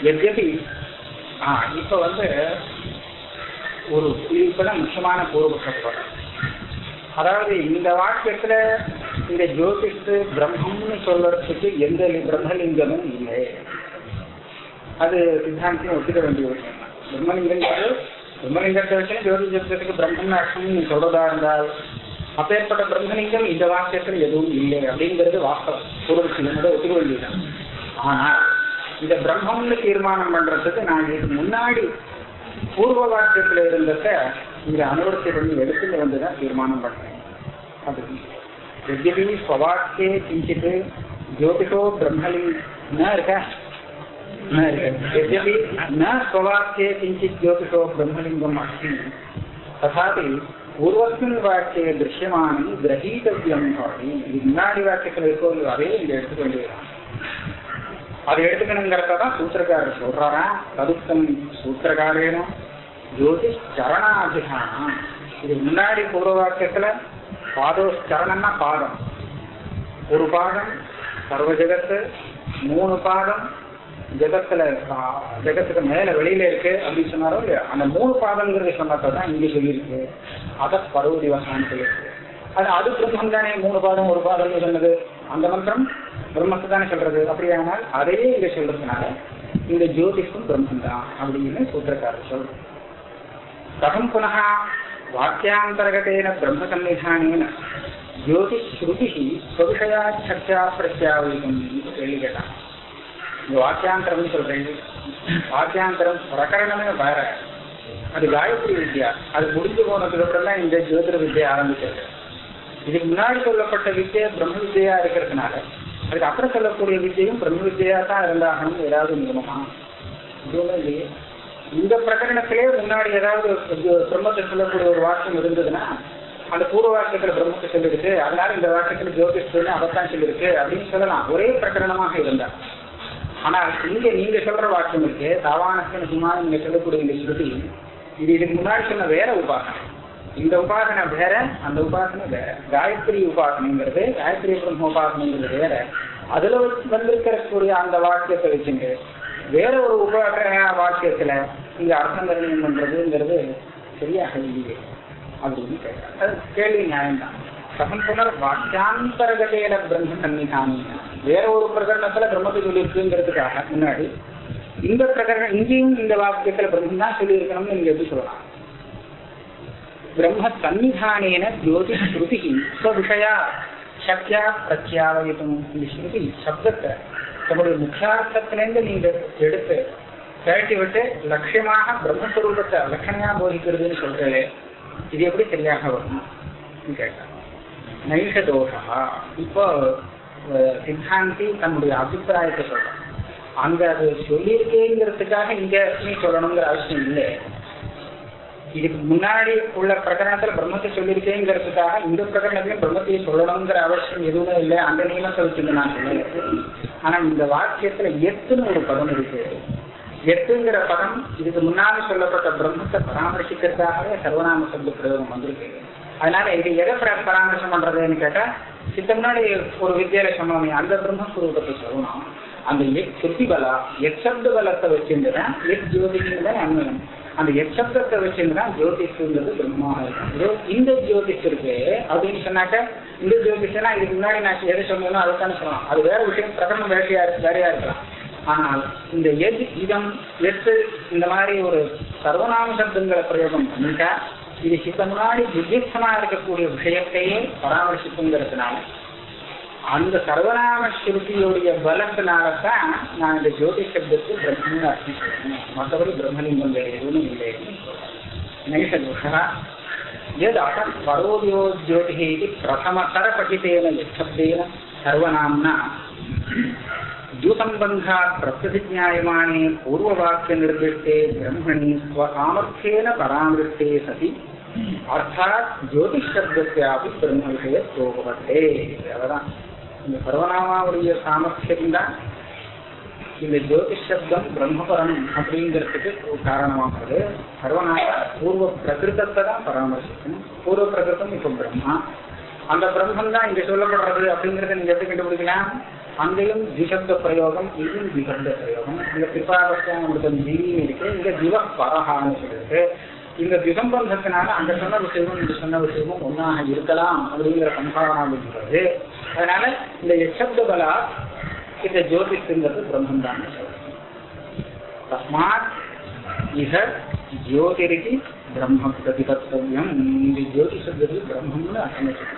எத்யபி ஆ இப்போ வந்து ஒரு இப்பதான் முக்கியமான பூர்வபக்ஷம் அதாவது இந்த வாக்கியத்துல இந்த ஜோதிஷு பிரம்மம்னு சொல்றதுக்கு எந்த பிரம்மலிங்கமும் இல்லை. அது சித்தாந்தத்தையும் ஒத்துக்க வேண்டிய விஷயம். பிரம்மலிங்கம் பிரம்மலிங்கத்தை வச்சு ஜோதிஷத்துக்கு பிரம்மன் அர்த்தம் நீ சொல்றதா இருந்தால் அப்பேற்பட்ட பிரம்மலிங்கம் இந்த வாக்கியத்துல எதுவும் இல்லை அப்படிங்கிறது வாஸ்தவம். பூர்வபட்சம் ஒத்துக்க வேண்டியதுதான். ஆனால் இத பிரம்மம்னு தீர்மானம் பண்றதுக்கு நான் இதுக்கு முன்னாடி பூர்வ வாக்கியத்துல இருந்தத இந்த அனுவர்த்தி பண்ணி எடுத்துட்டு வந்துதான் தீர்மானம் பண்றேன். அது எதிரி ஸ்வவாக்கே கிஞ்சித்து ஜோதிஷோ பிரம்மலிங் இருக்கா? यद्यपि न स्ववाक्ये किञ्चित् ज्योतिषो ब्रह्मलिङ्गम् अस्ति तथापि पूर्वस्मिन् वाक्ये दृश्यमानं ग्रहीतव्यं भवति முன்னாடி வாக்கியத்தில் இருக்கோ அதே இங்கே எடுத்துக்கொண்டு அதை எடுத்துக்கணுங்கிறத தான் சூத்திரக்காரர் சொல்றாரா? ததுத்தம் சூத்திரக்காரேனும் ஜோதிஷ் சரணாபிதானம் இது முன்னாடி பூர்வ வாக்கியத்துல பாதோ சரணம்னா பாதம். ஒரு பாதம் சர்வ ஜெகத்து மூணு பாதம் ஜெகத்துல ஜெகத்துக்கு மேல வெளியில இருக்கு அப்படின்னு சொன்னாரோ இல்லையா? அந்த மூணு பாதங்கிறது சொன்னதை தான் இங்கே சொல்லியிருக்கு. அதை பருவதி திவசான்னு சொல்லியிருக்கு. அது அது பிரம்மம் தானே மூணு பாதம் ஒரு பாதம்னு சொன்னது. அந்த மந்திரம் பிரம்மத்தை தானே சொல்றது? அப்படியானால் அதையே இங்க சொல்றதுனால இந்த ஜோதிஷம் பிரம்மம் தான் அப்படின்னு சூத்திரக்காரர் சொல்றோம் கதம் புனக புனः வாக்கியாந்தர்கतेन பிரம்மசன்னிதானேன ஜோதிஷ்ருதி ஸ்வவிஷயாச்சர்ச்சா பிரத்யாவலிக்கும் கேள்வி கேட்டான் இந்த வாக்கியாந்தரம்னு சொல்றேன். வாக்கியாந்தரம் பிரகரணமே வேற. அது காயத்ரி வித்யா. அது முடிஞ்சு போனதுக்கு அப்புறம் தான் இந்த ஜோதிட வித்யா ஆரம்பிச்சிருக்கு. இதுக்கு முன்னாடி சொல்லப்பட்ட வித்யை பிரம்ம வித்யா இருக்கிறதுனால அதுக்கு அப்புறம் சொல்லக்கூடிய விஜயம் பிரம்ம வித்யா தான் இருந்தாகணும் ஏதாவது நியமமா இதுவும் இல்லையே. இந்த பிரகடனத்திலே முன்னாடி ஏதாவது பிரம்மத்தை சொல்லக்கூடிய ஒரு வாக்கியம் இருந்ததுன்னா அந்த பூர்வ வாக்கியத்துல பிரம்மத்தை சொல்லிருக்கு அதனால இந்த வாக்கியத்துல ஜோதிஷ் அதைத்தான் சொல்லிருக்கு அப்படின்னு சொல்லலாம். ஒரே பிரகடனமாக இருந்தா ஆனா இங்க நீங்க சொல்ற வாக்கியம் இருக்கு தாவானஸ்தன சுமார் நீங்க சொல்லக்கூடிய இந்த ஸ்ருதி இது இதுக்கு முன்னாடி சொன்ன வேற உபாசனை இந்த உபாசனை வேற அந்த உபாசனை வேற. காயத்ரி உபாசனைங்கிறது காயத்ரி பிரம்ம உபாசனைங்கிறது வேற. அதுல வந்திருக்கக்கூடிய அந்த வாக்கியத்தை வச்சுங்க. வேற ஒரு உபாசன வாக்கியத்துல இங்க அர்த்தம் நிர்ணயம் பண்றதுங்கிறது சரியாக இல்லையே அப்படின்னு கேட்கிறார் அது கேள்வி நியாயம்தான். கதம் சொன்னார் வாக்கியாந்தரகதையில பிரம்ம சன்னிதானி வேற ஒரு பிரகடனத்துல பிரம்மத்தை சொல்லியிருக்குங்கிறதுக்காக முன்னாடி இந்த பிரகரணம் இங்கேயும் இந்த வாக்கியத்துல பிரம்மன் தான் சொல்லியிருக்கணும்னு நீங்க எப்படி சொல்லலாம்? பிரம்ம சன்னிதானேன ஜோதி ஸ்ருதி ஸ்வவிஷயா சக்தியா பிரத்யாவயிட்டும் இந்த ஸ்ருதி சப்தத்தை தன்னுடைய முக்கியார்த்தத்திலேருந்து நீங்க எடுத்து கழட்டி விட்டு லட்சியமாக பிரம்மஸ்வரூபத்தை லட்சணையா போதிக்கிறதுன்னு சொல்றது இது எப்படி சரியாக வரும் கேட்டா நைஷ தோஷா இப்போ சித்தாந்தி தன்னுடைய அபிப்பிராயத்தை சொல்றான் அங்க அது சொல்லியிருக்கேங்கிறதுக்காக இங்க நீ சொல்லணுங்கிற அவசியம் இல்லை இதுக்கு முன்னாடி உள்ள பிரகரணத்துல பிரம்மத்தை சொல்லியிருக்கேங்கிறதுக்காக இந்த பிரகரணத்திலும் பிரம்மத்தையும் சொல்லணுங்கிற அவசியம் எதுவுமே இல்லை. அந்த நீளம் சொல்லிட்டு நான் சொல்லுறேன் ஆனா இந்த வாக்கியத்துல எத்துன்னு ஒரு பதம் இருக்கு. எட்டுங்கிற பதம் இதுக்கு முன்னாடி சொல்லப்பட்ட பிரம்மத்தை பராமரிக்கிறதுக்காகவே சர்வநாம சப்த பிரயோகம் வந்திருக்கு. அதனால இது எதை பராமரிசம் பண்றதுன்னு கேட்டா சித்த முன்னாடி ஒரு வித்தியாலய சொன்னோமே அந்த பிரம்மஸ்வரூபத்தை சொல்லணும். அந்த எத் சுத்தி பலா எச்சப்த பலத்தை வச்சிருந்ததுதான் எத் ஜோதிங்கிறத அன்வயம் அந்த எச்சப்தத்தை வச்சிருந்துதான் ஜோதிஷங்கிறது பிரம்மமாக இருக்கும். இந்த ஜோதிஷ் இருக்கு அப்படின்னு சொன்னாக்க இந்த ஜோதிஷனா இதுக்கு முன்னாடி நான் எதை சொன்னேனோ அதை தானே சொல்லலாம் அது வேற விஷயம் பிரகடனம் வேறையா வேறையா இருக்கலாம். ஆனால் இந்த எது இதம் எட்டு இந்த மாதிரி ஒரு சர்வநாம சப்தங்களை பிரயோகம் பண்ணிட்டா இது சித்த முன்னாடி வித்தியஸ்தமா இருக்கக்கூடிய விஷயத்தையே பராமரிச்சுக்குங்கிறதுனால அந்த சர்வநாம ஸ்ருதியுடைய பலத்தினாலதான் நான் இந்த ஜோதி சப்தத்தை பிரம்மன் அர்த்தம் மற்றபடி பிரம்மலிங்கம் पूर्ववाक्यनिर्दिष्टे ब्रह्मणि स्वसामर्थ्येन परामृष्टे सति अर्थात् ज्योतिश्शब्दस्यापि ब्रह्मविषयत्वोपपत्ते இந்த சர்வநாமாவுடைய சாமர்த்தியம் தான் இந்த ஜோதிஷ் சப்தம் பிரம்மபரம் அப்படிங்கிறதுக்கு காரணமாகிறது சர்வநாம பூர்வ பிரகிருதத்தை தான் பராமரிக்கணும் பூர்வ பிரகிருதம் இப்போ பிரம்மா. அந்த பிரம்மன் தான் இங்க சொல்லப்படுறது அப்படிங்கறத நீங்க எப்படி கண்டுபிடிக்கலாம்? அங்கேயும் திசப்த பிரயோகம் இதுவும் திகண்ட பிரயோகம். இந்த இங்க உங்களுக்கு ஜீவியும் இருக்கு. இங்க திவ பரஹான்னு சொல்லிருக்கு இந்த திசம்பந்தத்தினால அங்க சொன்ன விஷயமும் இங்க சொன்ன விஷயமும் ஒன்னாக இருக்கலாம் அப்படிங்கிற சம்பாவனா இருக்கிறது. அதனால இந்த எச்சப்த பலா இந்த ஜோதிஷங்கிறது பிரம்மம் தான் தஸ்மாத் இக ஜோதிரிக்கு பிரம்ம பிரதிபத்தவியம். இந்த ஜோதிஷங்கிறது பிரம்மம்னு அர்த்தம் வச்சுக்கணும்